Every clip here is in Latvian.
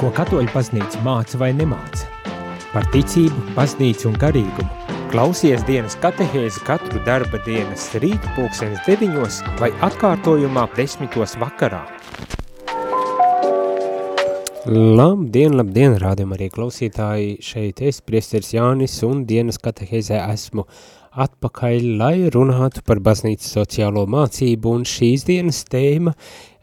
ko katoļu baznīca māca vai nemāca. Par ticību, baznīcu un garīgumu. Klausies dienas katehēzi katru darba dienas rītu pulksenes deviņos vai atkārtojumā desmitos vakarā. Labdien, labdien, rādījumā arī klausītāji, šeit es, priesteris Jānis, un dienas katehēzē esmu atpakaļ, lai runātu par baznīcas sociālo mācību, un šīs dienas tēma,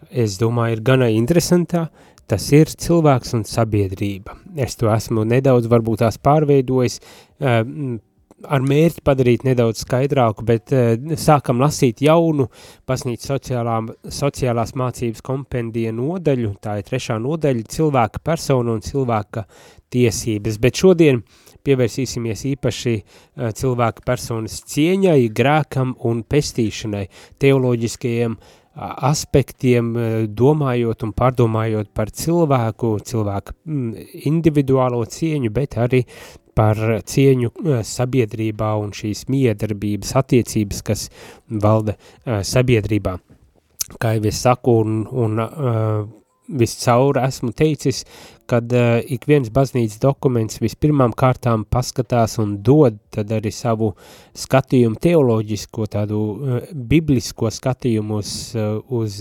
es domāju, ir gana interesantā, tas ir cilvēks un sabiedrība. Es to esmu nedaudz varbūt tās pārveidojis, uh, ar mērķi padarīt nedaudz skaidrāku, bet uh, sākam lasīt jaunu pasnīt sociālā, sociālās mācības kompendija nodaļu, tā ir trešā nodaļa, cilvēka persona un cilvēka tiesības, bet šodien pievērsīsimies īpaši uh, cilvēka personas cieņai, grēkam un pestīšanai, teoloģiskajiem uh, aspektiem, domājot un pārdomājot par cilvēku, cilvēku individuālo cieņu, bet arī par cieņu sabiedrībā un šīs miedarbības attiecības, kas valda sabiedrībā. Kā jau es saku, un, un viscaur esmu teicis, kad uh, ik viens baznīcas dokuments vispirmām kārtām paskatās un dod tad arī savu skatījumu teoloģisko, tādu uh, biblisko skatījumu uz, uh, uz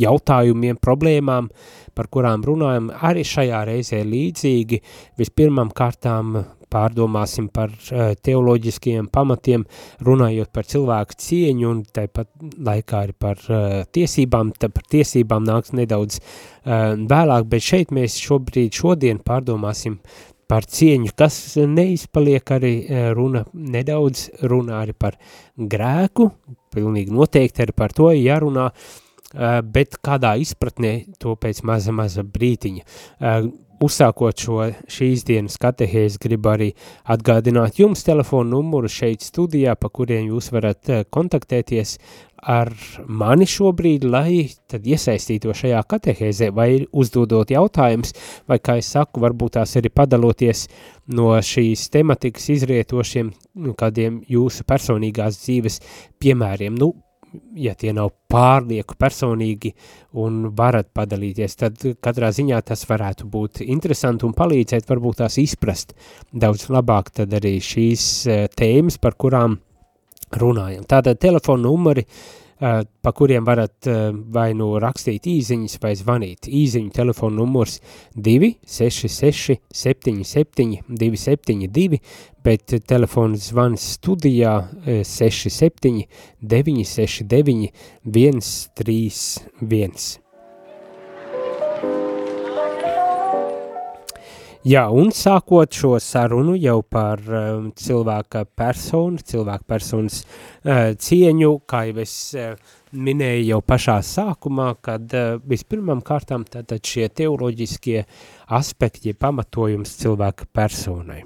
jautājumiem, problēmām, par kurām runājam, arī šajā reizē līdzīgi. Vispirmām kārtām pārdomāsim par uh, teoloģiskajiem pamatiem, runājot par cilvēku cieņu un tāpat laikā arī par uh, tiesībām, tā par tiesībām nāks nedaudz uh, vēlāk, bet šeit mēs šobrīd šodien pārdomāsim par cieņu, kas neizpaliek arī runa, nedaudz runā arī par grēku, pilnīgi noteikti arī par to jārunā, bet kādā izpratnē to pēc maza, maza brītiņa uzsākot šo šīs dienas katehēzi, gribu arī atgādināt jums telefonu numuru šeit studijā, pa kuriem jūs varat eh, kontaktēties ar mani šobrīd, lai tad iesaistīto šajā katehēzē, vai uzdodot jautājums, vai, kā es saku, varbūt tās arī padaloties no šīs tematikas izrietošiem nu, kādiem jūsu personīgās dzīves piemēriem. Nu, ja tie nav pārlieku personīgi un varat padalīties, tad katrā ziņā tas varētu būt interesanti un palīdzēt varbūt tās izprast daudz labāk tad arī šīs eh, tēmas, par kurām runājam. Tātad telefona numuri pa kuriem varat vai nu rakstīt īziņas vai zvanīt. Īziņu telefona numurs 266 77 272, bet telefons zvans studijā 67 969 131. Jā, un sākot šo sarunu jau par um, cilvēka personu, cilvēka personas uh, cieņu, kā jau es uh, minēju jau pašā sākumā, kad uh, vispirmām kārtām tātad šie teoloģiskie aspekti, pamatojums cilvēka personai.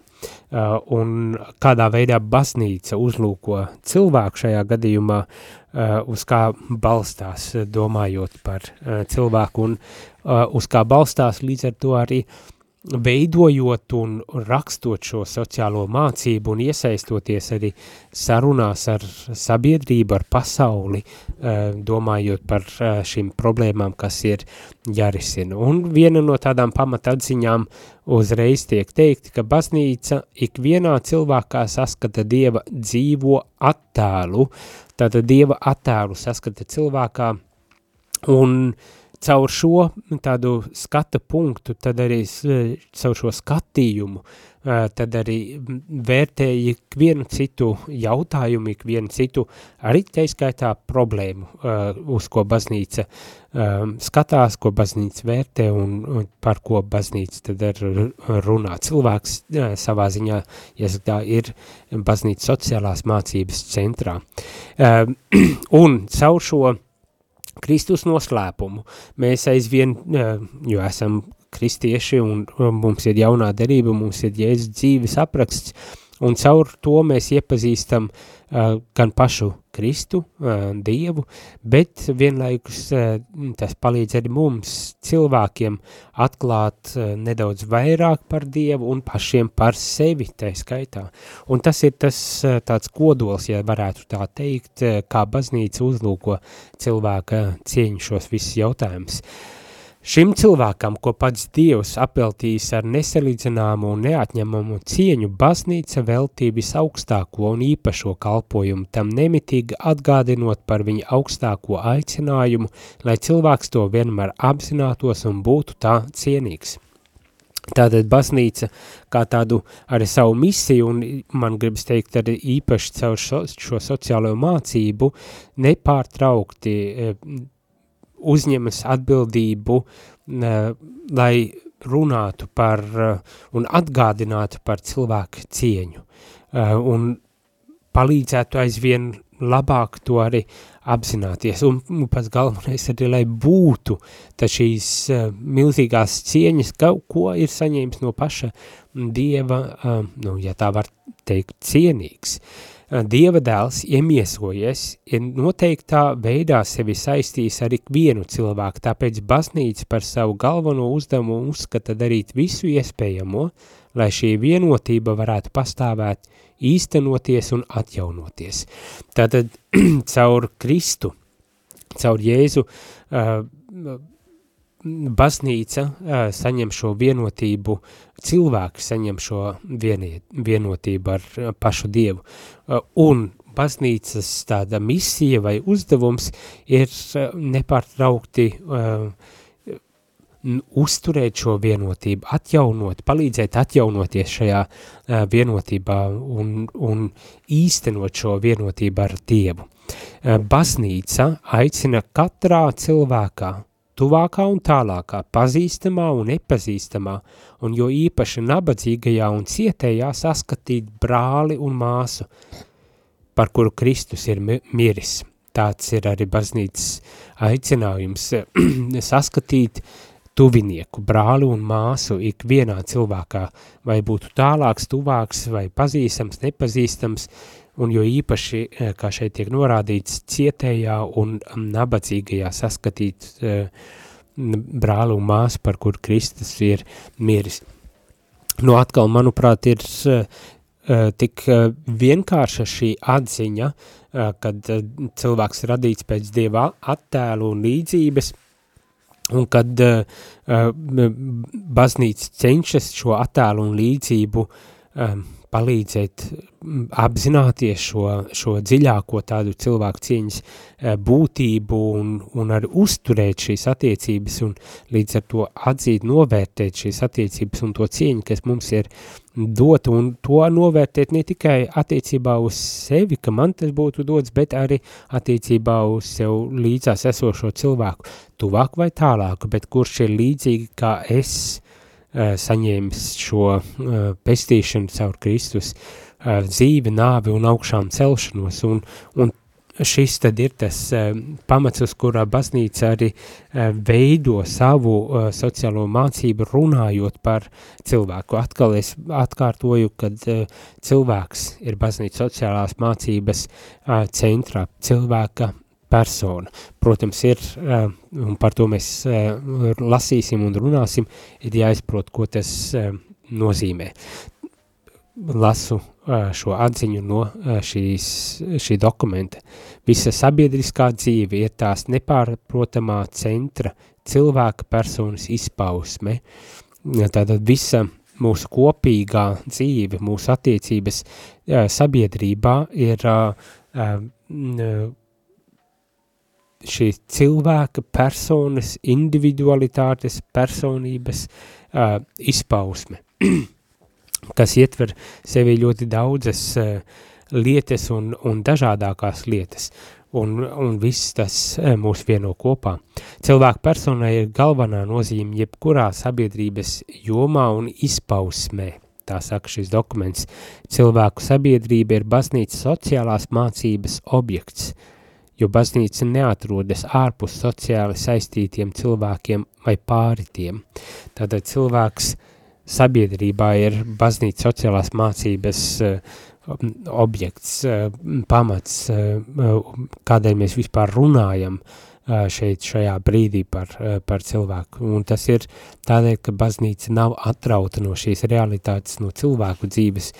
Uh, un kādā veidā baznīca uzlūko cilvēku šajā gadījumā, uh, uz kā balstās, domājot par uh, cilvēku, un uh, uz kā balstās līdz ar to arī uh, veidojot un rakstot šo sociālo mācību un iesaistoties arī sarunās ar sabiedrību, ar pasauli, eh, domājot par eh, šīm problēmām, kas ir jārisina. Un viena no tādām pamatatziņām uzreiz tiek teikti, ka baznīca ikvienā cilvēkā saskata Dieva dzīvo attēlu, tātad Dieva attēlu saskata cilvēkā un uh, caur šo tādu skata punktu, tad arī caur šo skatījumu, tad arī vērtēja ikvienu citu jautājumu, ikvienu citu arī teiskaitā problēmu, uz ko baznīca skatās, ko baznīca vērtē un par ko baznīca tad ar runā. Cilvēks savā ziņā, jāsaka ir baznīca sociālās mācības centrā. Un caur šo Kristus noslēpumu. Mēs aizvien, jo esam kristieši un mums ir jaunā derība, mums ir Jēzus dzīves apraksts, un caur to mēs iepazīstam uh, gan pašu Kristu, uh, Dievu, bet vienlaikus uh, tas palīdz arī mums, cilvēkiem, atklāt nedaudz vairāk par Dievu un pašiem par sevi, tā skaitā. Un tas ir tas tāds kodols, ja varētu tā teikt, kā baznīca uzlūko cilvēka cieņu šos visus jautājumus. Šim cilvēkam, ko pats Dievs apeltījis ar nesalīdzināmu un neatņemamu cieņu, baznīca veltīja visaugstāko un īpašo kalpojumu, tam nemitīgi atgādinot par viņa augstāko aicinājumu, lai cilvēks to vienmēr apzinātos un būtu tā cienīgs. Tātad baznīca kā tādu arī savu misiju, un man gribas teikt arī īpaši caur šo, šo sociālo mācību, nepārtraukti uzņemas atbildību, lai runātu par un atgādinātu par cilvēku cieņu un palīdzētu aizvien labāk to arī apzināties. Un, un pats galvenais arī, lai būtu šīs uh, milzīgās cieņas, kaut ko ir saņēmis no paša Dieva, uh, nu, ja tā var teikt, cienīgs. Uh, Dieva dēls iemiesojies, ir noteiktā veidā sevi saistījis ar ikvienu cilvēku, tāpēc baznīca par savu galveno uzdevumu uzskata darīt visu iespējamo, lai šī vienotība varētu pastāvēt, īstenoties un atjaunoties. Tātad caur Kristu, caur Jēzu, uh, baznīca saņem šo vienotību, cilvēki saņem šo vieniet, vienotību ar pašu Dievu. Un baznīcas tāda misija vai uzdevums ir nepārtraukti uh, uzturēt šo vienotību, atjaunot, palīdzēt atjaunoties šajā uh, vienotībā un, un īstenot šo vienotību ar Dievu. Uh, baznīca aicina katrā cilvēkā tuvākā un tālākā, pazīstamā un nepazīstamā, un jo īpaši nabadzīgajā un cietējā saskatīt brāli un māsu, par kuru Kristus ir miris. Tāds ir arī baznīcas aicinājums saskatīt tuvinieku, brāli un māsu ikvienā cilvēkā, vai būtu tālāks, tuvāks vai pazīstams, nepazīstams, un jo īpaši, eh, kā šeit tiek norādīts, cietējā un nabadzīgajā saskatīt uh, brāli un māsu, par kur Kristus ir miris. Nu, atkal, manuprāt, ir uh, tik vienkārša šī atziņa, kad cilvēks radīts pēc Dieva attēlu un līdzības, un kad baznīca cenšas šo attēlu un līdzību palīdzēt apzināties šo, šo dziļāko tādu cilvēku cieņas eh, būtību un, un arī uzturēt šīs attiecības un līdz ar to atzīt, novērtēt šīs attiecības un to cieņu, kas mums ir dot un to novērtēt ne tikai attiecībā uz sevi, ka man tas būtu dots, bet arī attiecībā uz sev līdzās esošo cilvēku, tuvāk vai tālāk, bet kurš ir līdzīgi kā es, saņēmis šo pestīšanu caur Kristus dzīvi, nāvi un augšām celšanos, un, un šis tad ir tas pamats, uz kurā baznīca arī veido savu sociālo mācību runājot par cilvēku. Atkal es atkārtoju, kad cilvēks ir baznīca sociālās mācības centrā, cilvēka persona. Protams, ir, eh, un par to mēs eh, lasīsim un runāsim, ir jāizprot, ko tas eh, nozīmē. Lasu šo atziņu no šīs, šī dokumenta. Visa sabiedriskā dzīve ir tās nepārprotamā centra cilvēka personas izpausme. Tātad visa mūsu kopīgā dzīve, mūsu attiecības sabiedrībā ir šī cilvēka personas, individualitātes, personības uh, izpausme, kas ietver sevi ļoti daudzas uh, lietas un, un dažādākās lietas, un, un viss tas uh, mūs vieno kopā. Cilvēka personai ir galvenā nozīme jebkurā sabiedrības jomā un izpausmē. Tā saka šis dokuments. Cilvēku sabiedrība ir baznīcas sociālās mācības objekts – jo baznīca neatrodas ārpus sociāli saistītiem cilvēkiem vai pāri tiem. Tātad cilvēks sabiedrībā ir baznīca sociālās mācības uh, objekts, uh, pamats, uh, kādēļ mēs vispār runājam šeit šajā brīdī par, par cilvēku. Un tas ir tādēļ, ka baznīca nav atrauta no šīs realitātes, no cilvēku dzīves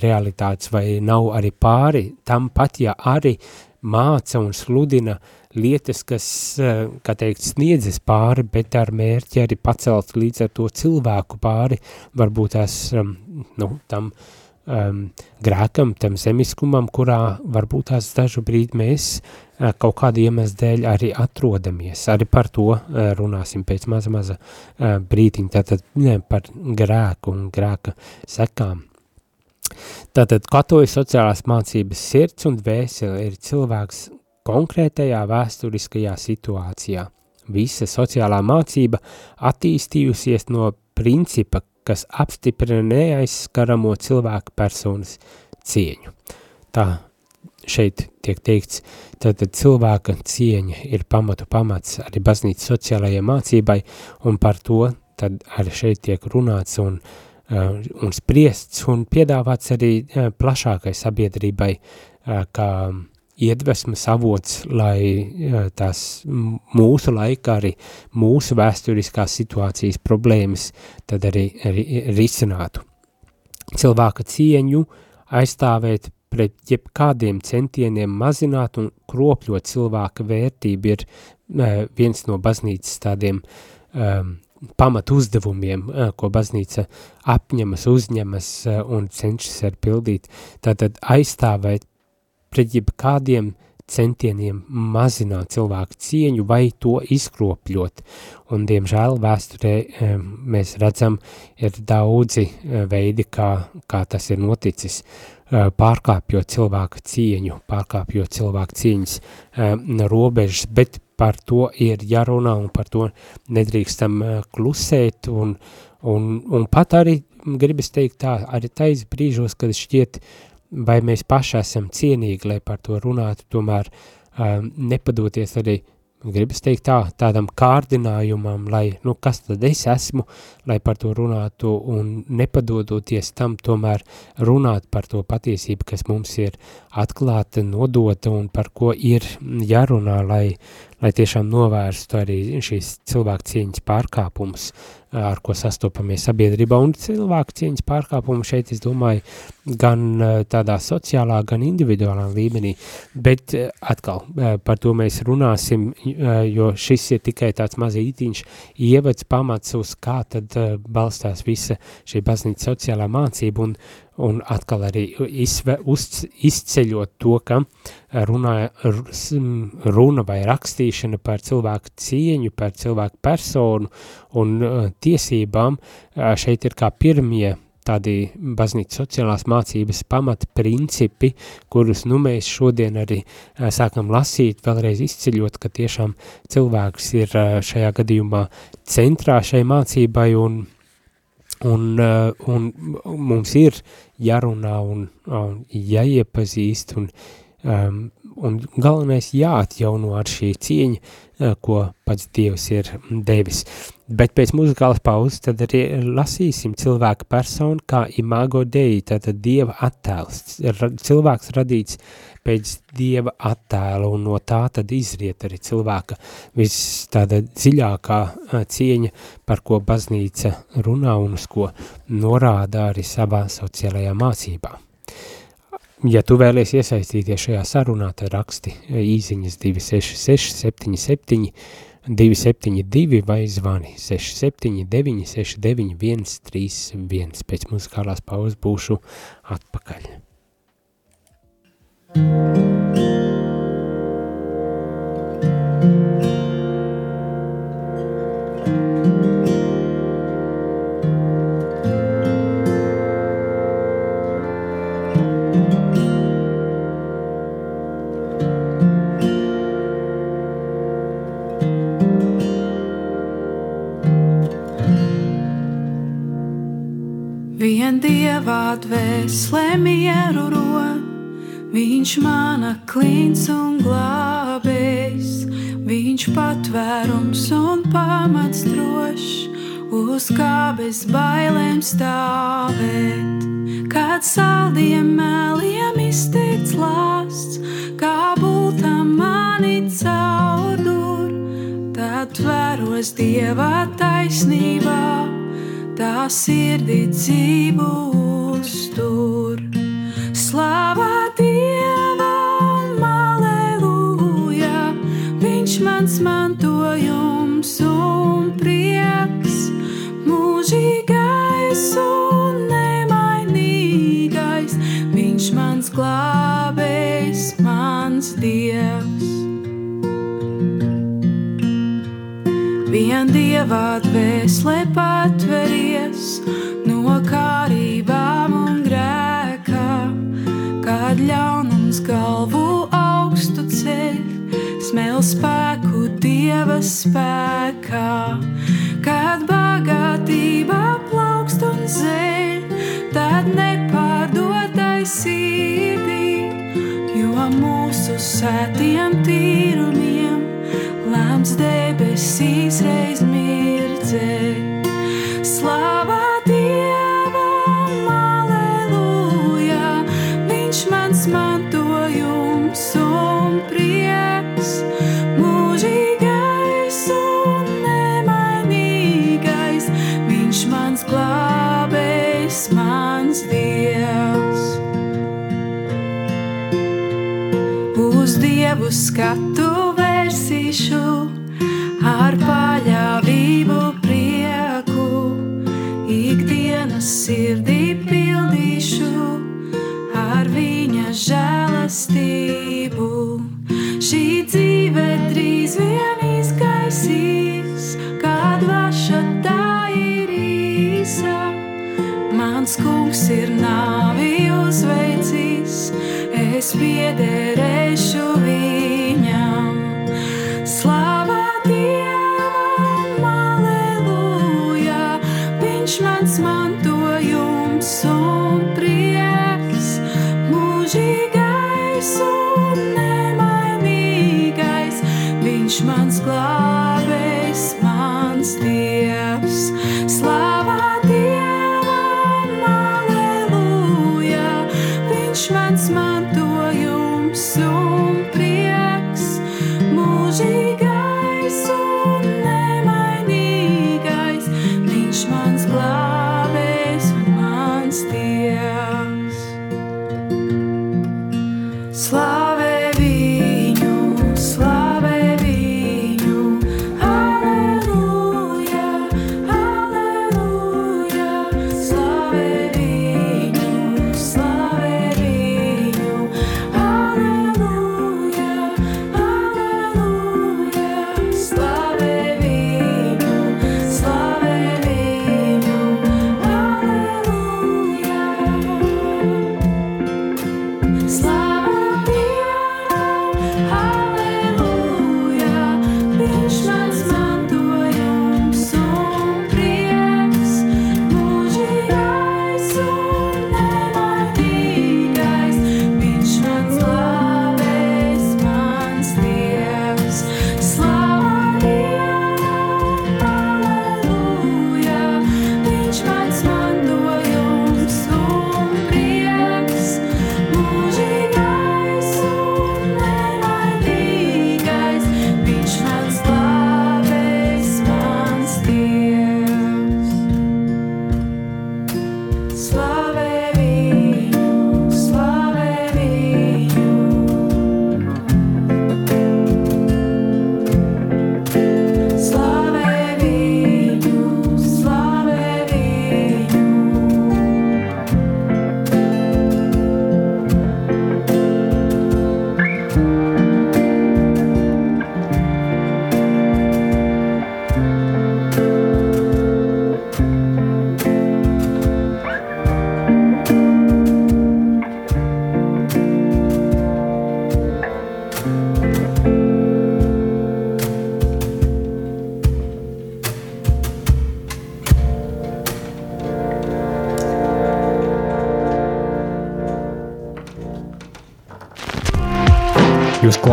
realitātes, vai nav arī pāri tam pat, ja arī māca un sludina lietas, kas, kā teikt, sniedzas pāri, bet ar mērķi arī pacelt līdz ar to cilvēku pāri, varbūt tās, nu, tam um, grēkam, tam zemiskumam, kurā varbūt tās dažu brīdi mēs uh, kaut kādu iemeslu dēļ arī atrodamies. Arī par to uh, runāsim pēc maza, maza brītiņa, tātad ne, par grēku un grēka sekām. Tātad katoļu sociālās mācības sirds un dvēsele ir cilvēks konkrētajā vēsturiskajā situācijā. Visa sociālā mācība attīstījusies no principa, kas apstiprina neaizskaramo cilvēku personas cieņu. Tā šeit tiek teikts, tad cilvēka cieņa ir pamatu pamats arī baznīcas sociālajai mācībai, un par to tad arī šeit tiek runāts un Uh, un spriests un piedāvāts arī uh, plašākai sabiedrībai uh, kā iedvesmas avots, lai tās mūsu laikā arī mūsu vēsturiskās situācijas problēmas tad arī risinātu. Cilvēka cieņu aizstāvēt pret jebkādiem centieniem mazināt un kropļot cilvēka vērtību ir viens no baznīcas tādiem um, pamat uzdevumiem, ko baznīca apņemas, uzņemas un cenšas ar pildīt, tātad aizstāvēt pret jebkādiem centieniem mazināt cilvēku cieņu vai to izkropļot. Un, diemžēl, vēsturē mēs redzam, ir daudzi veidi, kā, kā tas ir noticis, pārkāpjot cilvēku cieņu, pārkāpjot cilvēku cieņas robežas, bet par to ir jārunā un par to nedrīkstam uh, klusēt un, un, un pat arī gribas teikt tā, arī tais brīžos, kad šķiet, vai mēs paši esam cienīgi, lai par to runātu, tomēr um, nepadoties arī gribas teikt tā, tādam kārdinājumam, lai, nu, kas tad es esmu, lai par to runātu un nepadodoties tam tomēr runāt par to patiesību, kas mums ir atklāta, nodota un par ko ir jārunā, lai, lai tiešām novērstu arī šīs cilvēku cieņas pārkāpumus, ar ko sastopamies sabiedrībā, un cilvēku cieņas pārkāpumu šeit, es domāju, gan tādā sociālā, gan individuālā līmenī, bet atkal par to mēs runāsim, jo šis ir tikai tāds mazītiņš ievads pamats uz kā tad balstās visa šī baznīca sociālā mācība, un, un atkal arī izve, uz, izceļot to, ka runā, runa vai rakstīšana par cilvēku cieņu, par cilvēku personu un uh, tiesībām uh, šeit ir kā pirmie tādi baznīcas sociālās mācības pamata principi, kurus nu mēs šodien arī uh, sākam lasīt, vēlreiz izceļot, ka tiešām cilvēks ir šajā gadījumā centrā šai mācībai un Un, un mums ir jārunā un, un jāiepazīst un, um, un galvenais jāatjauno ar šī cieņa, uh, ko pats Dievs ir devis. Bet pēc muzikālas pauzes tad arī lasīsim cilvēka personu kā imago dei, tātad Dieva attēls. Cilvēks radīts pēc Dieva attēla, un no tā tad izriet arī cilvēka viss tāda dziļākā cieņa, par ko baznīca runā un uz ko norāda arī savā sociālajā mācībā. Ja tu vēlies iesaistīties šajā sarunā, tad raksti īziņas 266 77 272 vai zvani 679 69 131. Pēc muzikālās pauzes būšu atpakaļ. Vien dievā dvēslē mieru rod Viņš mana klīns un glābējs, viņš patvērums un pamats drošs, uz kā bez bailēm stāvēt. Kad saldiem mēliem izteikts lāsts, kā bultam mani caudur, tad tvēros dieva taisnībā, tā sirdī dzīvu uztur. Slāvā Dievam, aleluja, Viņš mans mantojums un prieks, mūžīgais un nemainīgais, Viņš mans glābējs, mans Dievs. Vien Dievā dvēselē pārāk. Smēl spēku dieva spēkā, kad bagātība plaukst un zeļ, tad nepārdotai sirdī, jo mūsu sētiem tīrumiem lēms debesīs reiz mirdzē. Skatu vērsīšu ar paļāvību prieku, ikdienas sirdī pildīšu ar viņa žēlastību. Šī dzīve drīz vien izgaisīs, kad vaša tā ir īsa. Mans kungs ir nāvi uzveicījis, es piederēšu viņam.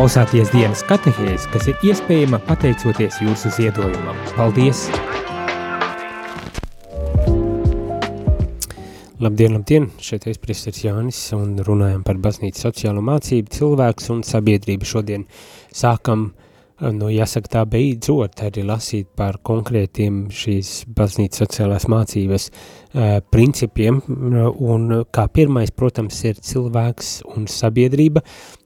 Klausāties dienas katehēs, kas ir iespējama pateicoties jūsu ziedojumam. Paldies! Labdien, labdien! Šeit es priesteris Jānis un runājam par baznīcas sociālo mācību, cilvēks un sabiedrību. Šodien sākam, nu jāsaka tā beidzot, arī lasīt par konkrētiem šīs baznīcas sociālās mācības uh, principiem, un kā pirmais, protams, ir cilvēks un sabiedrība,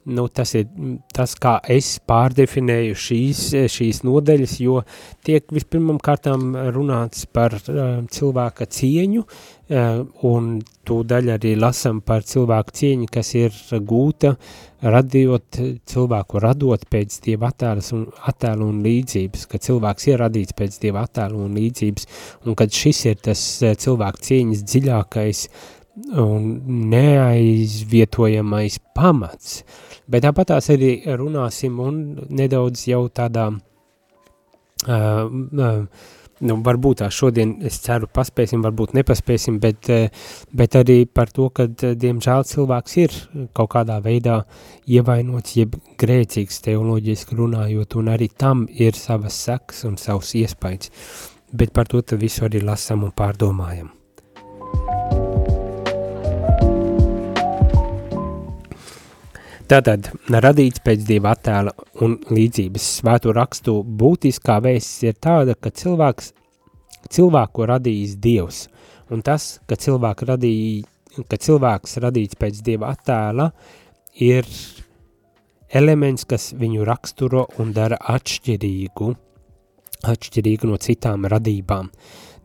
nu, tas ir tas, kā es pārdefinēju šīs, šīs nodeļas, jo tiek vispirmam kārtām runāts par uh, cilvēka cieņu, uh, un tūdaļ arī lasam par cilvēku cieņu, kas ir gūta, radījot cilvēku radot pēc Dieva attēlas un, attēlu un līdzības, ka cilvēks ir radīts pēc Dieva attēlu un līdzības, un kad šis ir tas cilvēku cieņas dziļākais un neaizvietojamais pamats, Bet tāpat tās arī runāsim un nedaudz jau tādā, uh, uh, nu, varbūt tā šodien, es ceru, paspēsim, varbūt nepaspēsim, bet, uh, bet arī par to, ka, diemžēl, cilvēks ir kaut kādā veidā ievainots, jeb grēcīgs teoloģiski runājot, un arī tam ir savas sekas un savs iespējas. Bet par to visu arī lasam un pārdomājam. Tātad, radīts pēc Dieva attēla un līdzības. Svēto rakstu būtiskā vēsts ir tāda, ka cilvēks, cilvēku radījis Dievs, un tas, ka, cilvēku radīja, ka cilvēks radīts pēc Dieva attēla, ir elements, kas viņu raksturo un dara atšķirīgu, atšķirīgu no citām radībām.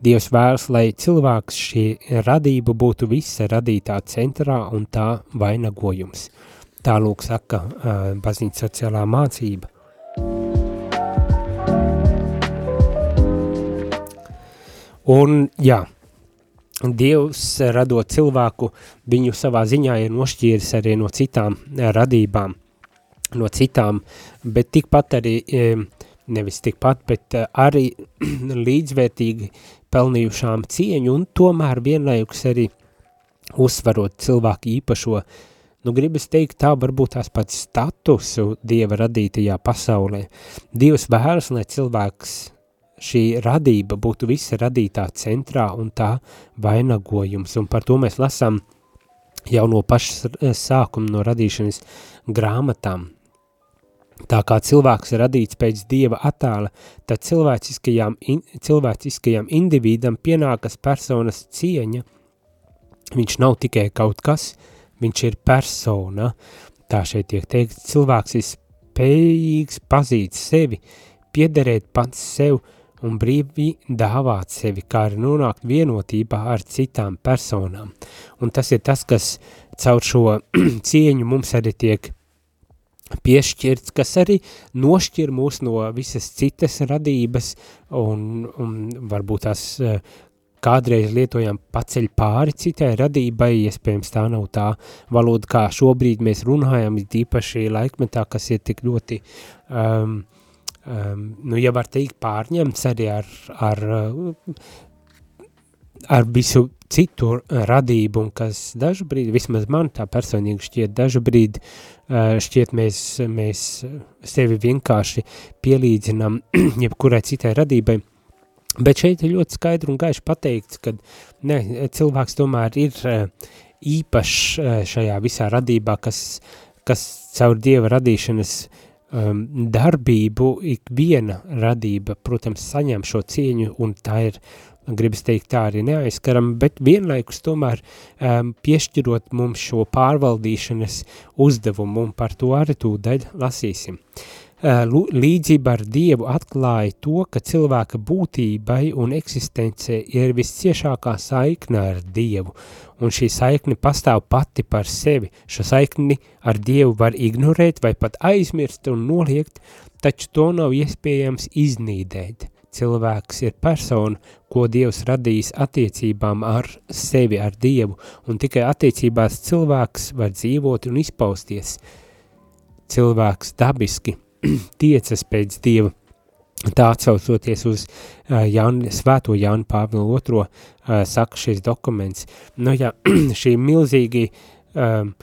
Dievs vēlas, lai cilvēks šī radība būtu visa radītā centrā un tā vainagojums – Tā lūk saka baznīca sociālā mācība. Un jā, Dievs radot cilvēku, viņu savā ziņā ir nošķīris arī no citām radībām, no citām, bet tikpat arī, nevis tikpat, bet arī līdzvērtīgi pelnījušām cieņu un tomēr vienlaikus arī uzsvarot cilvēku īpašo uh, Nu, gribas teikt, tā varbūt tās pats statusu Dieva radītajā pasaulē. Dievs vēlas, lai cilvēks šī radība būtu visa radītā centrā un tā vainagojums, un par to mēs lasām jau no pašas sākuma no radīšanas grāmatām. Tā kā cilvēks ir radīts pēc Dieva attēla, tad cilvēciskajām, in, cilvēciskajām individam pienākas personas cieņa. Viņš nav tikai kaut kas, uh, viņš ir persona, tā šeit tiek teikt, cilvēks ir spējīgs pazīt sevi, piederēt pats sev un brīvi dāvāt sevi, kā arī nonākt vienotībā ar citām personām. Un tas ir tas, kas caur šo cieņu mums arī tiek piešķirts, kas arī nošķir mūs no visas citas radības un, un varbūt tās kādreiz lietojam paceļ pāri citai radībai, iespējams tā nav tā valoda, kā šobrīd mēs runājam, īpaši laikmetā, kas ir tik ļoti, um, um, nu, ja var teikt, pārņemts arī ar, ar, ar visu citu radību, un kas dažbrīd, vismaz man tā personīgi šķiet, dažbrīd uh, šķiet mēs, mēs sevi vienkārši pielīdzinam jebkurai citai radībai, Bet šeit ir ļoti skaidri un gaiši pateikts, ka ne, cilvēks tomēr ir eh, īpašs eh, šajā visā radībā, kas, kas caur Dieva radīšanas um, darbību ikviena radība, protams, saņem šo cieņu un tā ir, gribas teikt, tā arī neaizskaram, bet vienlaikus tomēr um, piešķirot mums šo pārvaldīšanas uzdevumu un par to arī tūdaļ lasīsim. Uh, līdzība ar Dievu atklāja to, ka cilvēka būtībai un eksistencē ir visciešākā saikne ar Dievu, un šī saikne pastāv pati par sevi. Šo saikni ar Dievu var ignorēt vai pat aizmirst un noliegt, taču to nav iespējams iznīdēt. Cilvēks ir persona, ko Dievs radījis attiecībām ar sevi, ar Dievu, un tikai attiecībās cilvēks var dzīvot un izpausties. Cilvēks dabiski tiecas pēc Dieva. Tā atsaucoties uz uh, Jāni, svēto Jānu Pāvilu II, uh, saka šis dokuments. Nu jā, šī milzīgi um,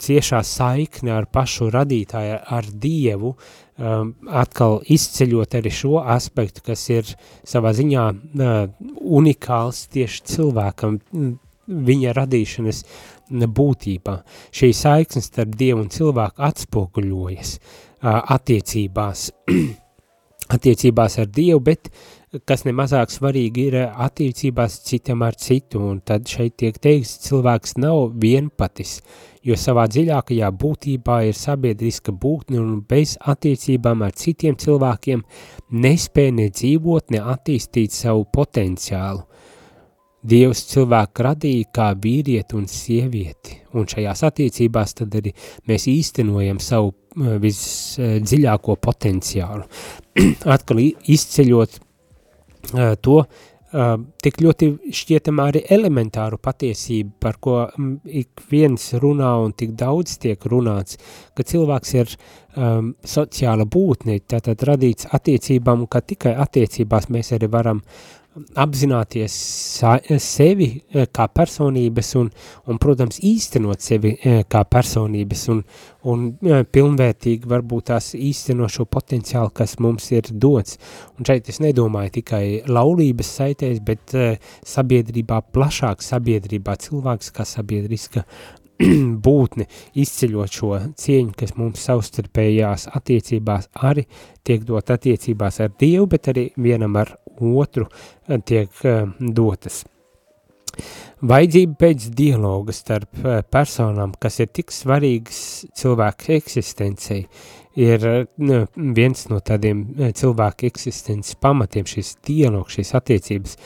ciešā saikne ar pašu radītāju, ar Dievu, um, atkal izceļot arī šo aspektu, kas ir savā ziņā uh, unikāls tieši cilvēkam, viņa radīšanas būtībā. Šī saiknes starp Dievu un cilvēku atspoguļojas. Uh, attiecībās attiecībās ar Dievu, bet kas nemazāk svarīgi ir attiecībās citam ar citu, un tad šeit tiek teikts, cilvēks nav vienpatis, jo savā dziļākajā būtībā ir sabiedriska būtne un bez attiecībām ar citiem cilvēkiem nespēja ne dzīvot, ne attīstīt savu potenciālu. Dievs cilvēku radīja kā vīrieti un sievieti, un šajās attiecībās tad arī mēs īstenojam savu visdziļāko potenciālu. Atkal izceļot uh, to uh, tik ļoti šķietam arī elementāru patiesību, par ko ik viens runā un tik daudz tiek runāts, ka cilvēks ir um, sociāla būtne, tātad radīts attiecībām, ka tikai attiecībās mēs arī varam apzināties sa sevi eh, kā personības un, un, protams, īstenot sevi eh, kā personības un, un eh, pilnvērtīgi varbūt tās īsteno šo potenciālu, kas mums ir dots. Un šeit es nedomāju tikai laulības saitēs, bet sabiedrībā, plašāk sabiedrībā, cilvēks kā sabiedriska būtne, izceļot šo cieņu, kas mums savstarpējās attiecībās arī tiek dot attiecībās ar Dievu, bet arī vienam ar otru eh, tiek uh, dotas. Vajadzība pēc dialoga starp uh, personām, kas ir tik svarīgs cilvēku eksistencei, ir uh, viens no tādiem cilvēku eksistences pamatiem, šis dialogs, šīs attiecības,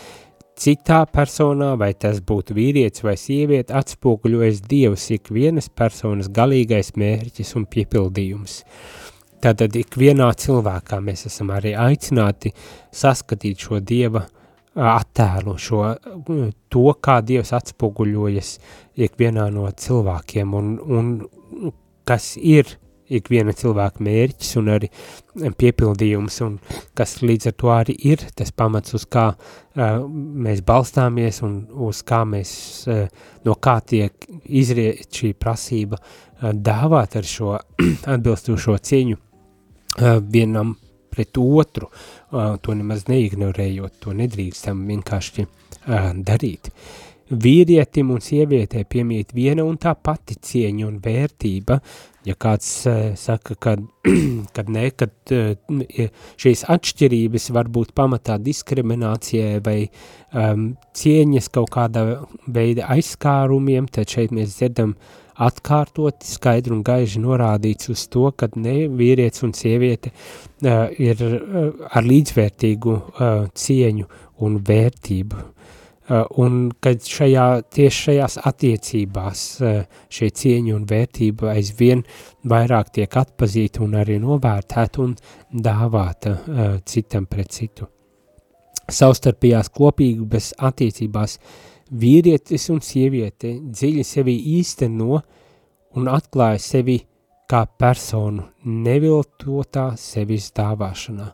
citā personā, vai tas būtu vīrietis vai sieviete, atspoguļojas Dievs ikvienas personas galīgais mērķis un piepildījums. Tātad ikvienā cilvēkā mēs esam arī aicināti saskatīt šo Dieva attēlu, šo, to, kā Dievs atspoguļojas ikvienā no cilvēkiem un, un kas ir ikviena cilvēka mērķis un arī piepildījums, un kas līdz ar to arī ir tas pamats, uz kā uh, mēs balstāmies un uz kā mēs, uh, no kā tiek izriet šī prasība uh, dāvāt ar šo atbilstošo cieņu uh, vienam pret otru, uh, to nemaz neignorējot, to nedrīkstam vienkārši uh, darīt. Vīrietim un sievietē piemīt viena un tā pati cieņa un vērtība, ja kāds uh, saka, kad, kad ne, kad uh, šīs atšķirības var būt pamatā diskriminācijai vai um, cieņas kaut kāda veida aizskārumiem, tad šeit mēs dzirdam atkārtot skaidri un gaiži norādīts uz to, ka ne vīrietis un sieviete uh, ir uh, ar līdzvērtīgu uh, cieņu un vērtību. Uh, un kad šajā, tieši šajās attiecībās uh, šie cieņa un vērtība aizvien vairāk tiek atpazīta un arī novērtēta un dāvāta uh, citam pret citu. Savstarpējās kopīgas attiecībās vīrietis un sieviete dziļi sevi īsteno un atklāja sevi kā personu neviltotā sevis dāvāšanā.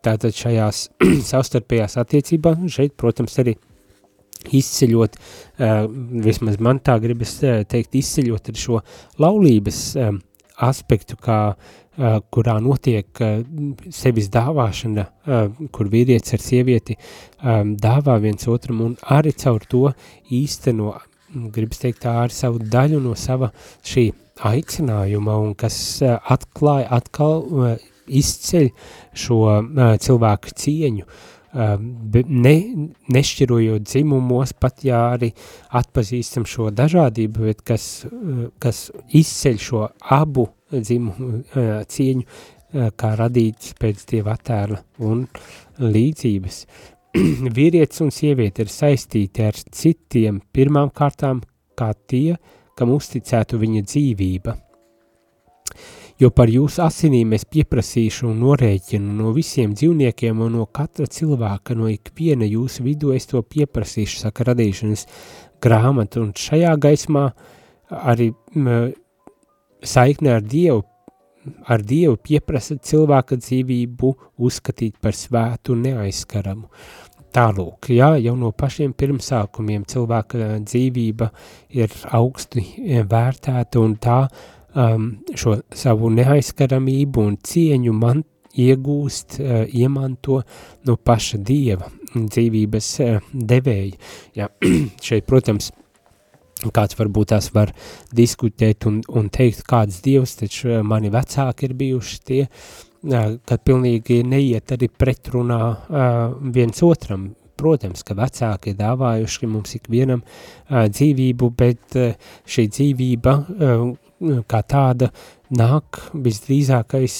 Tātad šajās savstarpējās attiecībās šeit, protams, arī izceļot, uh, vismaz man tā gribas uh, teikt, izceļot ar šo laulības um, aspektu, kā, uh, kurā notiek uh, sevis dāvāšana, uh, kur vīrietis ar sievieti um, dāvā viens otram un arī caur to īsteno, gribas teikt, tā arī savu daļu no sava šī aicinājuma un kas uh, atklāja atkal uh, izceļ šo uh, cilvēku cieņu, uh, ne, nešķirojot dzimumos, pat ja arī atpazīstam šo dažādību, bet kas, uh, kas izceļ šo abu dzimumu uh, cieņu, uh, kā radīts pēc dieva attēla un līdzības. Vīrietis un sieviete ir saistīti ar citiem pirmām kārtām kā tie, kam uzticētu viņa dzīvība jo par jūsu asinīm es pieprasīšu un norēķinu no visiem dzīvniekiem un no katra cilvēka, no ikviena jūsu vidū es to pieprasīšu, saka radīšanas grāmata, un šajā gaismā arī m, saikne ar Dievu, ar Dievu pieprasa cilvēka dzīvību uzskatīt par svētu un neaizskaramu. Tālūk, jā, jau no pašiem pirmsākumiem cilvēka dzīvība ir augsti vērtēta un tā um, šo savu neaizskaramību un cieņu man iegūst, uh, iemanto no paša Dieva dzīvības uh, devēja. Jā, šeit, protams, kāds varbūt tās var diskutēt un, un teikt, kāds Dievs, taču mani vecāki ir bijuši tie, uh, kad pilnīgi neiet arī pretrunā uh, viens otram. Protams, ka vecāki ir dāvājuši mums ikvienam uh, dzīvību, bet uh, šī dzīvība uh, kā tāda nāk visdrīzākais,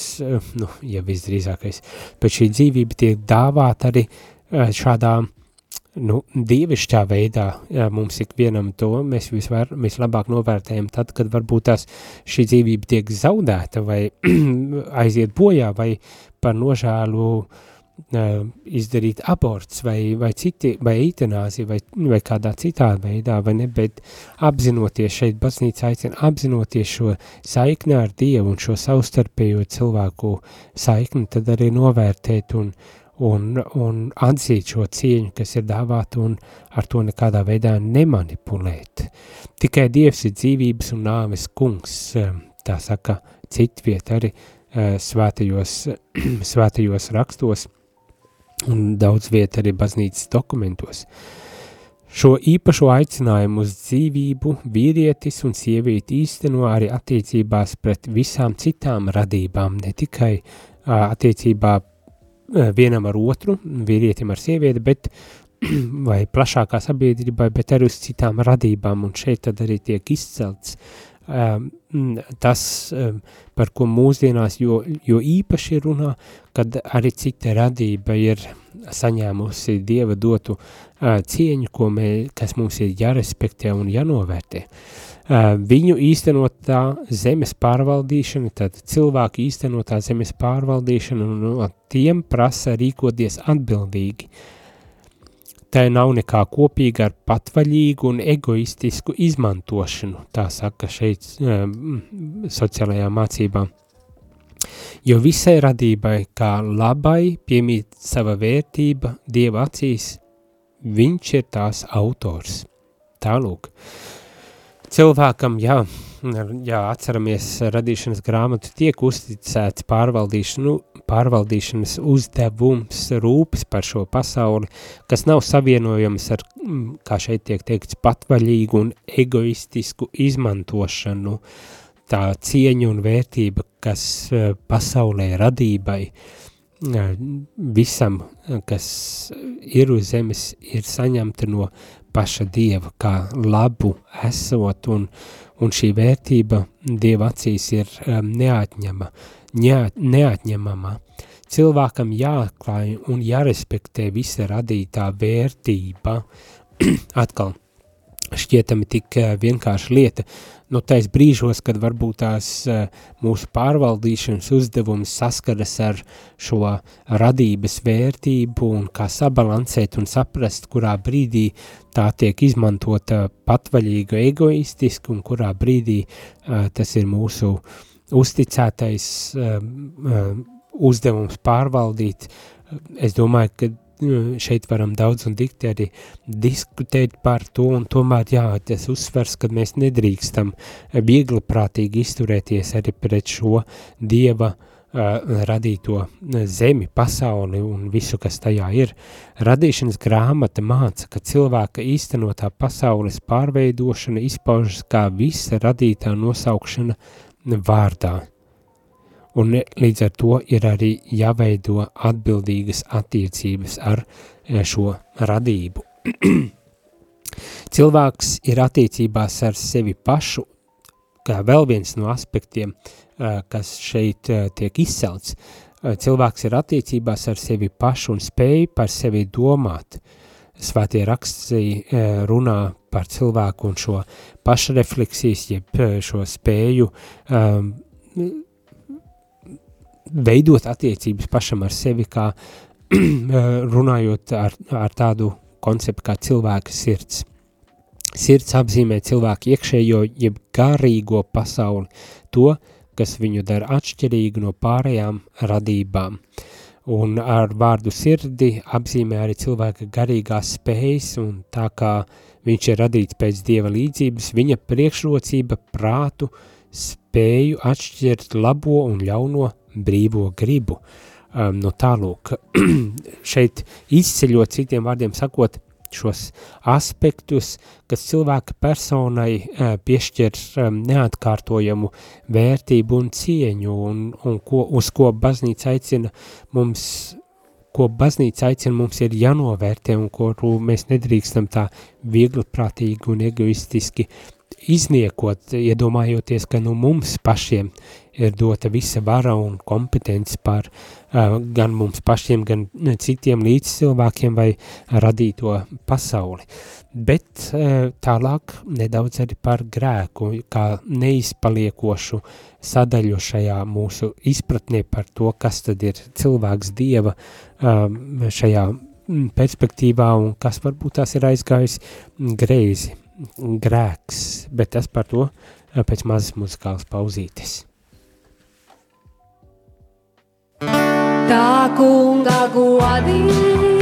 nu, ja visdrīzākais, bet šī dzīvība tiek dāvāta arī uh, šādā nu, dievišķā veidā jā, mums ikvienam to mēs visvar, vislabāk novērtējam tad, kad varbūt tās šī dzīvība tiek zaudēta vai aiziet bojā vai par nožēlu uh, izdarīt aborts vai, vai citi, vai eitanāzi vai, vai kādā citā veidā, vai ne, bet apzinoties šeit baznīca aicina apzinoties šo saikni ar Dievu un šo savstarpējo cilvēku saikni, tad arī novērtēt un, un, un atzīt šo cieņu, kas ir dāvāta un ar to nekādā veidā nemanipulēt. Tikai Dievs ir dzīvības un nāves kungs, tā saka citviet arī svētajos, svētajos rakstos un daudz vieta arī baznīcas dokumentos. Šo īpašo aicinājumu uz dzīvību vīrietis un sievieti īsteno arī attiecībās pret visām citām radībām, ne tikai uh, attiecībā vienam ar otru, vīrietim ar sievieti, bet vai plašākā sabiedrībai, bet arī uz citām radībām, un šeit tad arī tiek izcelts um, tas, um, par ko mūsdienās jo, jo īpaši runā, kad arī cita radība ir saņēmusi Dieva dotu uh, cieņu, ko mē, kas mums ir jārespektē un jānovērtē. Uh, viņu īstenotā zemes pārvaldīšana, tad cilvēku īstenotā zemes pārvaldīšana no tiem prasa rīkoties atbildīgi. Tā nav nekā kopīga ar patvaļīgu un egoistisku izmantošanu, tā saka šeit um, sociālajā mācībā. Jo visai radībai kā labai piemīt sava vērtība Dieva acīs, viņš ir tās autors. Tālūk. Cilvēkam, jā, jā, atceramies radīšanas grāmatu, tiek uzticēts pārvaldīšanu, pārvaldīšanas uzdevums, rūpes par šo pasauli, kas nav savienojams ar, kā šeit tiek teikts, patvaļīgu un egoistisku izmantošanu, tā cieņa un vērtība, kas pasaulē radībai, visam, kas ir uz zemes, ir saņemta no paša Dieva kā labu esot, un, un šī vērtība Dieva acīs ir um, neatņema, neat, neatņemama. Cilvēkam jāatklāj un jārespektē visa radītā vērtība. Atkal, šķietami tik vienkārša lieta, nu tais brīžos, kad varbūt tās mūsu pārvaldīšanas uzdevums saskaras ar šo radības vērtību un kā sabalansēt un saprast, kurā brīdī tā tiek izmantota patvaļīga egoistiski un kurā brīdī uh, tas ir mūsu uh, uh, uzdevums pārvaldīt. Es domāju, ka šeit varam daudz un dikti arī diskutēt par to, un tomēr jā, tas uzsvers, ka mēs nedrīkstam viegli prātīgi izturēties arī pret šo Dieva uh, radīto zemi, pasauli un visu, kas tajā ir. Radīšanas grāmata māca, ka cilvēka īstenotā pasaules pārveidošana izpaužas kā visa radītā nosaukšana vārdā un līdz ar to ir arī jāveido atbildīgas attiecības ar šo radību. Cilvēks ir attiecībās ar sevi pašu, kā vēl viens no aspektiem, kas šeit tiek izcelts. Cilvēks ir attiecībās ar sevi pašu un spēj par sevi domāt. Svētie raksti runā par cilvēku un šo pašrefleksijas, jeb šo spēju um, veidot attiecības pašam ar sevi, kā runājot ar, ar tādu konceptu kā cilvēka sirds. Sirds apzīmē cilvēku iekšējo, jeb garīgo pasauli, to, kas viņu dara atšķirīgu no pārējām radībām. Un ar vārdu sirdi apzīmē arī cilvēka garīgās spējas, un tā kā viņš ir radīts pēc dieva līdzības, viņa priekšrocība prātu spēju atšķirt labo un ļauno brīvo gribu. Um, no tālūk, šeit izceļot citiem vārdiem sakot, šos aspektus, kas cilvēka personai uh, piešķir um, neatkārtojamu vērtību un cieņu, un, un ko, uz ko baznīca aicina mums ko baznīca aicina mums ir jānovērtē un ko mēs nedrīkstam tā viegliprātīgi un egoistiski izniekot, iedomājoties, ka nu mums pašiem ir dota visa vara un kompetence par uh, gan mums pašiem, gan citiem līdzcilvēkiem vai radīto pasauli. Bet uh, tālāk nedaudz arī par grēku, kā neizpaliekošu sadaļu šajā mūsu izpratnē par to, kas tad ir cilvēks dieva šajā perspektīvā un kas varbūt tās ir aizgājis greizi grēks, bet tas par to pēc mazas muzikālas pauzītes. Tā kunga godībai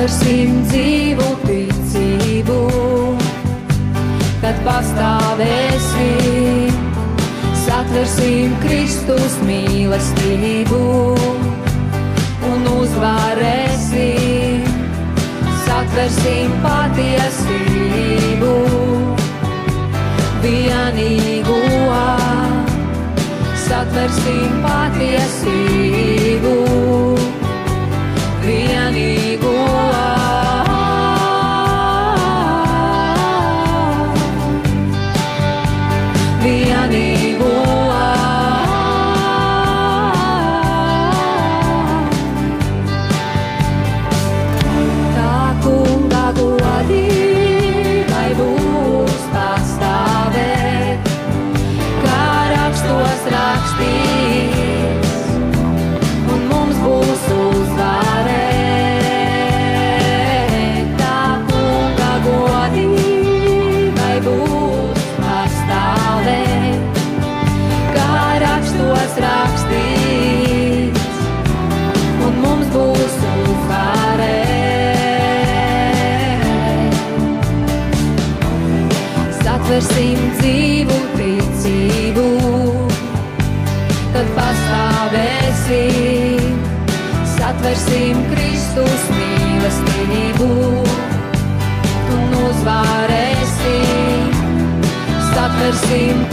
Satversim dzīvu ticību, kad pastāvēsim. Satversim Kristus mīlestību un uzvarēsim. Satversim patiesību, vienīgo. Satversim patiesību satversim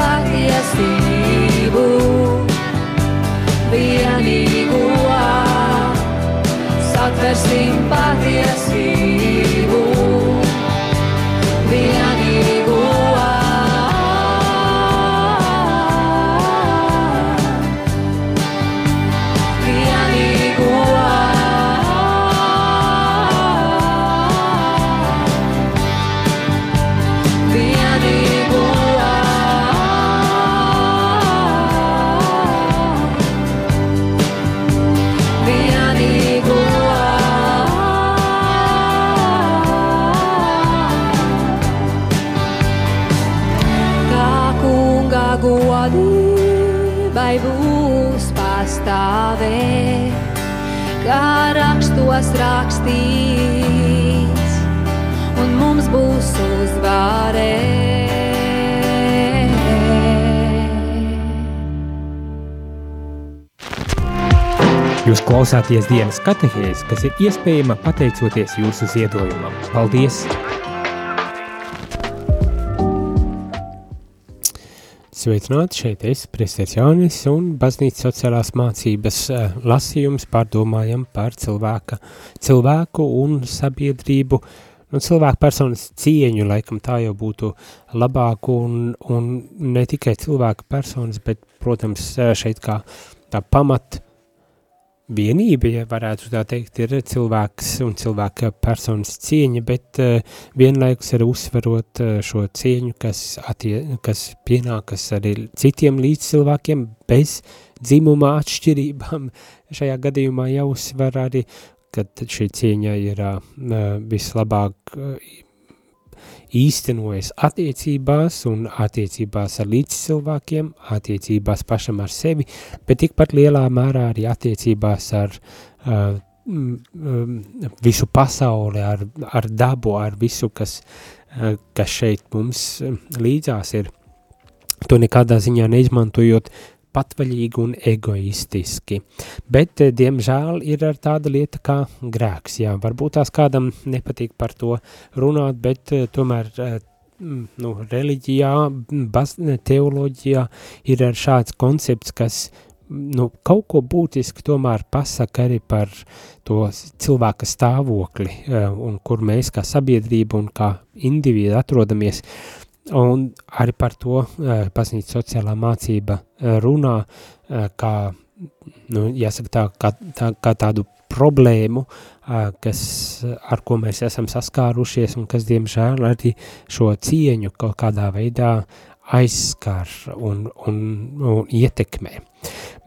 klausāties dienas katehēs, kas ir iespējama pateicoties jūsu ziedojumam. Paldies! Sveicināti, šeit es, Priesters Jānis un baznīcas sociālās mācības eh, lasījums pārdomājam par cilvēka, cilvēku un sabiedrību, nu, cilvēku personas cieņu, laikam tā jau būtu labāk un, un ne tikai cilvēka personas, bet, protams, eh, šeit kā tā pamat vienība, ja varētu tā teikt, ir cilvēks un cilvēka personas cieņa, bet uh, vienlaikus arī uzsverot uh, šo cieņu, kas, attie, kas pienākas arī citiem līdzcilvēkiem bez dzimuma atšķirībām. Šajā gadījumā jāuzsver arī, ka šī cieņa ir uh, vislabāk īstenojas attiecībās un attiecībās ar līdzcilvēkiem, attiecībās pašam ar sevi, bet tikpat lielā mērā arī attiecībās ar uh, visu pasauli, ar, ar dabu, ar visu, kas, uh, kas šeit mums līdzās ir. To nekādā ziņā neizmantojot patvaļīgi un egoistiski. Bet, eh, diemžēl, ir ar tāda lieta kā grēks. Jā, varbūt tās kādam nepatīk par to runāt, bet eh, tomēr eh, nu, reliģijā, bas, teoloģijā ir ar šāds koncepts, kas nu, kaut ko būtiski tomēr pasaka arī par to cilvēka stāvokli un kur mēs kā sabiedrība un kā individi atrodamies. Un arī par to baznīca sociālā mācība uh, runā, uh, kā, nu, jāsaka tā, kā, tā, kā tādu problēmu, kas, ar ko mēs esam saskārušies un kas, diemžēl, arī šo cieņu kaut kādā veidā aizskar un, un, un ietekmē.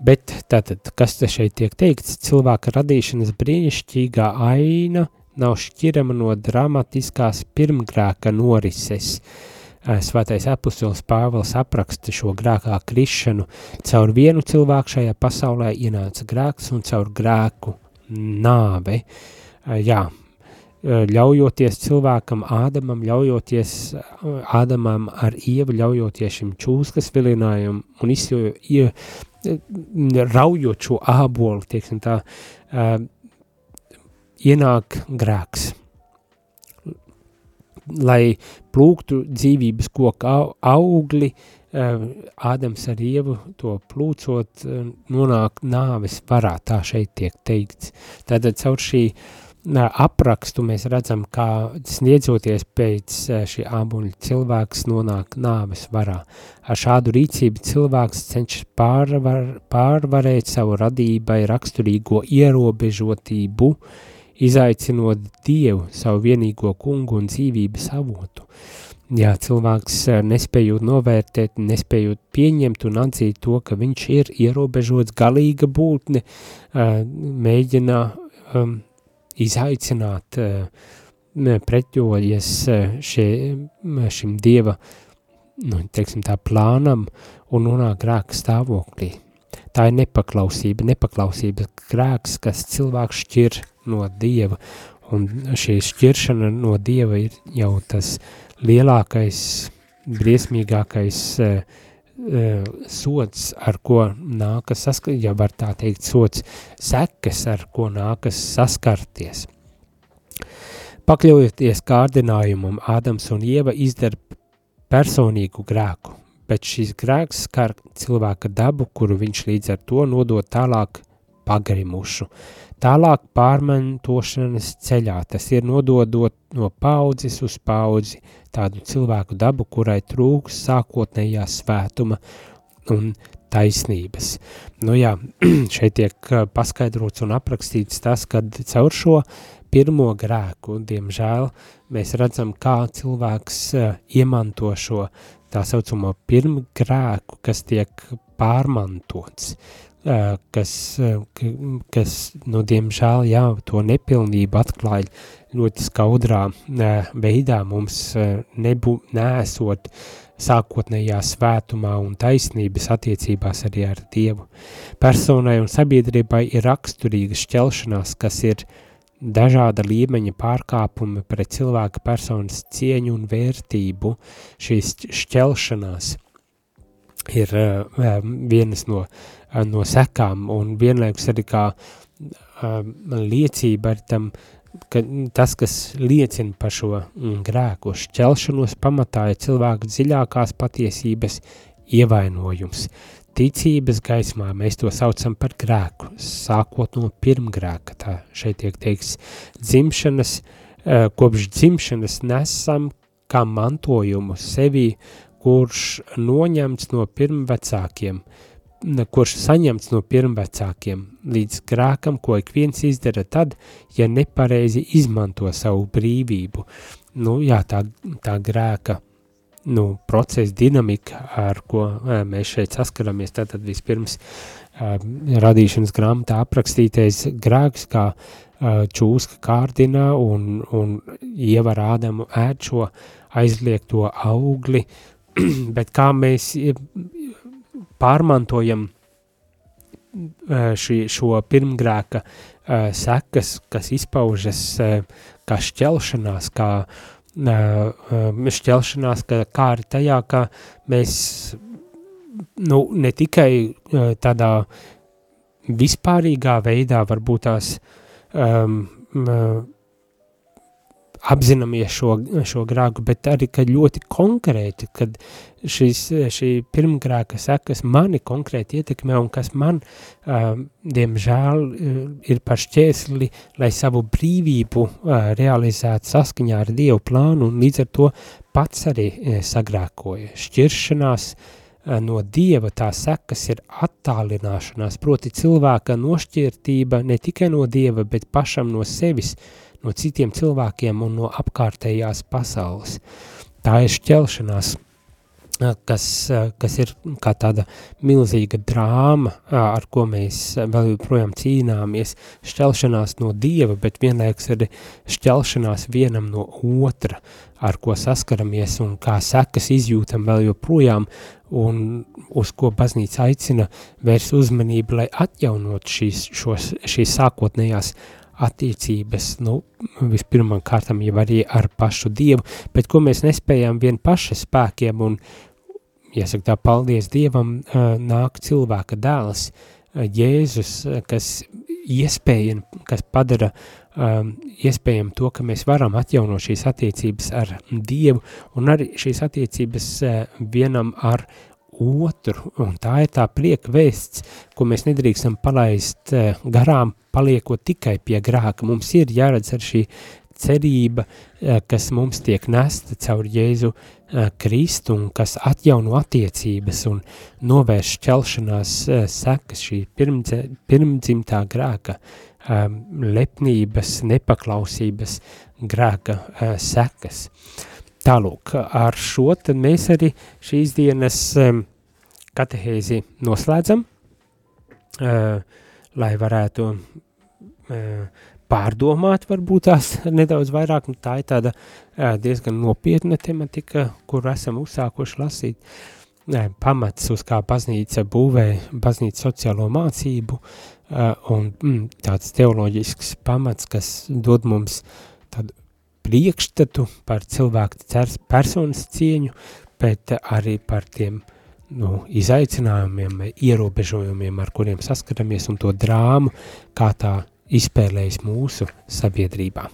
Bet tātad, kas te šeit tiek teikts, cilvēka radīšanas brīnišķīgā aina nav šķirama no dramatiskās pirmgrāka norises, uh, Svētais apustulis Pāvils apraksta šo grēkā krišanu. Caur vienu cilvēku šajā pasaulē ienāca grēks un caur grēku nāve. Jā, ļaujoties cilvēkam, Ādamam, ļaujoties Ādamam ar Ievu, ļaujoties šim čūskas vilinājumam un izjau, raujot šo ābolu, tieksim tā, ienāk grēks lai plūktu dzīvības koka augli, eh, Ādams ar Ievu to plūcot eh, nonāk nāves varā, tā šeit tiek teikts. Tātad caur šī aprakstu mēs redzam, kā sniedzoties pēc eh, šī ābuļa cilvēks nonāk nāves varā. Ar šādu rīcību cilvēks cenšas pārvar, pārvarēt savu radībai raksturīgo ierobežotību, uh, izaicinot Dievu, savu vienīgo kungu un dzīvības avotu. Jā, cilvēks eh, nespējot novērtēt, nespējot pieņemt un atzīt to, ka viņš ir ierobežots galīga būtne, eh, mēģina um, izaicināt, uh, pretļojies šie, šim Dieva, nu, teiksim tā, plānam un nonāk grēka stāvoklī. Tā ir nepaklausība, nepaklausības grēks, kas cilvēks šķir no Dieva, un šī šķiršana no Dieva ir jau tas lielākais, briesmīgākais uh, uh, sots, ar ko nākas ja var tā teikt, sots sekas, ar ko nākas saskarties. Pakļaujoties kārdinājumam, Ādams un Ieva izdara personīgu grēku, bet šis grēks skar cilvēka dabu, kuru viņš līdz ar to nodot tālāk pagrimušu. Tālāk pārmantošanas ceļā tas ir nododot no paudzes uz paudzi tādu cilvēku dabu, kurai trūks sākotnējā svētuma un taisnības. Nu jā, šeit tiek paskaidrots un aprakstīts tas, kad caur šo pirmo grēku, diemžēl, mēs redzam, kā cilvēks iemanto šo tā saucamo pirmgrēku, kas tiek pārmantots kas, kas nu, diemžēl, jā, to nepilnību atklāja ļoti skaudrā veidā mums nebū, nesot sākotnējā svētumā un taisnības attiecībās arī ar Dievu. Personai un sabiedrībai ir raksturīga šķelšanās, kas ir dažāda līmeņa pārkāpumi pret cilvēka personas cieņu un vērtību. Šīs šķelšanās ir uh, vienas no uh, no sekām un vienlaikus arī kā um, liecība ar tam, ka tas, kas liecina par šo mm, grēku šķelšanos, pamatā ir cilvēku dziļākās patiesības ievainojums. Ticības gaismā mēs to saucam par grēku, sākot no pirmgrēka, tā šeit tiek teiks, dzimšanas, kopš dzimšanas nesam kā mantojumu sevi, kurš noņemts no pirmvecākiem, kurš saņemts no pirmvecākiem. Līdz grēkam, ko ik viens izdara tad, ja nepareizi izmanto savu brīvību. Nu, jā, tā, tā grēka nu, procesa dinamika, ar ko uh, mēs šeit saskaramies. Tātad vispirms uh, radīšanas grāmatā aprakstītais grēks, kā uh, čūska kārdina un, un ievar Ādamu ēd šo aizliegto augli, bet kā mēs pārmantojam šī, šo pirmgrēka sekas, kas izpaužas kā šķelšanās, kā šķelšanās, kā, kā arī tajā, ka mēs nu, ne tikai tādā vispārīgā veidā varbūt tās um, apzināmies šo, šo grāku, bet arī ļoti konkrēti, kad šis, šī pirmgrāka sekas mani konkrēti ietekmē un kas man, uh, diemžēl, ir par šķēsli, lai savu brīvību uh, realizētu saskaņā ar Dievu plānu un līdz ar to pats arī uh, sagrākoja. Šķiršanās no Dieva tā sekas ir attālināšanās, proti cilvēka nošķirtība ne tikai no Dieva, bet pašam no sevis, uh, no citiem cilvēkiem un no apkārtējās pasaules. Tā ir šķelšanās, kas, kas ir kā tāda milzīga drāma, ar ko mēs vēl joprojām cīnāmies, šķelšanās no Dieva, bet vienlaikus arī šķelšanās vienam no otra, ar ko saskaramies un kā sekas izjūtam vēl joprojām, un uz ko baznīca aicina vērst uzmanību, lai atjaunot šīs, šos, šīs sākotnējās attiecības, nu, vispirmām kārtam jau arī ar pašu Dievu, bet ko mēs nespējām vien paši spēkiem un, jāsaka tā, paldies Dievam, nāk cilvēka dēls, Jēzus, kas iespēja, kas padara um, iespējami to, ka mēs varam atjaunot šīs attiecības ar Dievu un arī šīs attiecības uh, vienam ar otru, un tā ir tā prieka vēsts, ko mēs nedrīkstam palaist uh, garām, paliekot tikai pie grāka. Mums ir jāredz ar šī cerība, uh, kas mums tiek nesta caur Jēzu uh, Kristu un kas atjauno attiecības un novērš šķelšanās uh, sekas šī pirmdzimtā grāka, um, lepnības, nepaklausības grāka uh, sekas. Tālūk, ar šo tad mēs arī šīs dienas katehēzi noslēdzam, uh, lai varētu uh, pārdomāt varbūt tās nedaudz vairāk, nu tā ir tāda uh, diezgan nopietna tematika, kur esam uzsākuši lasīt. Uh, pamats, uz kā baznīca būvē baznīca sociālo mācību un mm, tāds teoloģisks pamats, kas dod mums tādu priekšstatu par cilvēku personas cieņu, bet arī par tiem uh, nu, izaicinājumiem, ierobežojumiem, ar kuriem saskaramies, un to drāmu, kā tā izspēlējas mūsu sabiedrībā.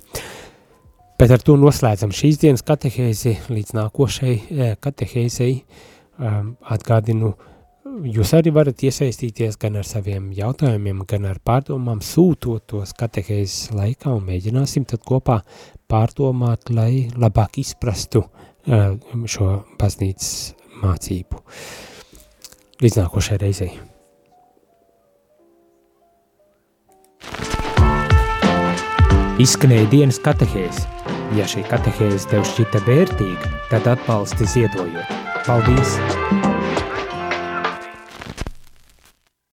Bet ar to noslēdzam šīs dienas katehēzi līdz nākošai eh, katehēzei. Um, atgādinu, jūs arī varat iesaistīties gan ar saviem jautājumiem, gan ar pārdomām, sūtot tos katehēzes laikā un mēģināsim tad kopā pārdomāt, lai labāk izprastu uh, šo baznīcas mācību. Līdz nākošai reizei. Izskanēja dienas katehēze. Ja šī katehēze tev šķita vērtīga, tad atbalsti ziedojot. Paldies!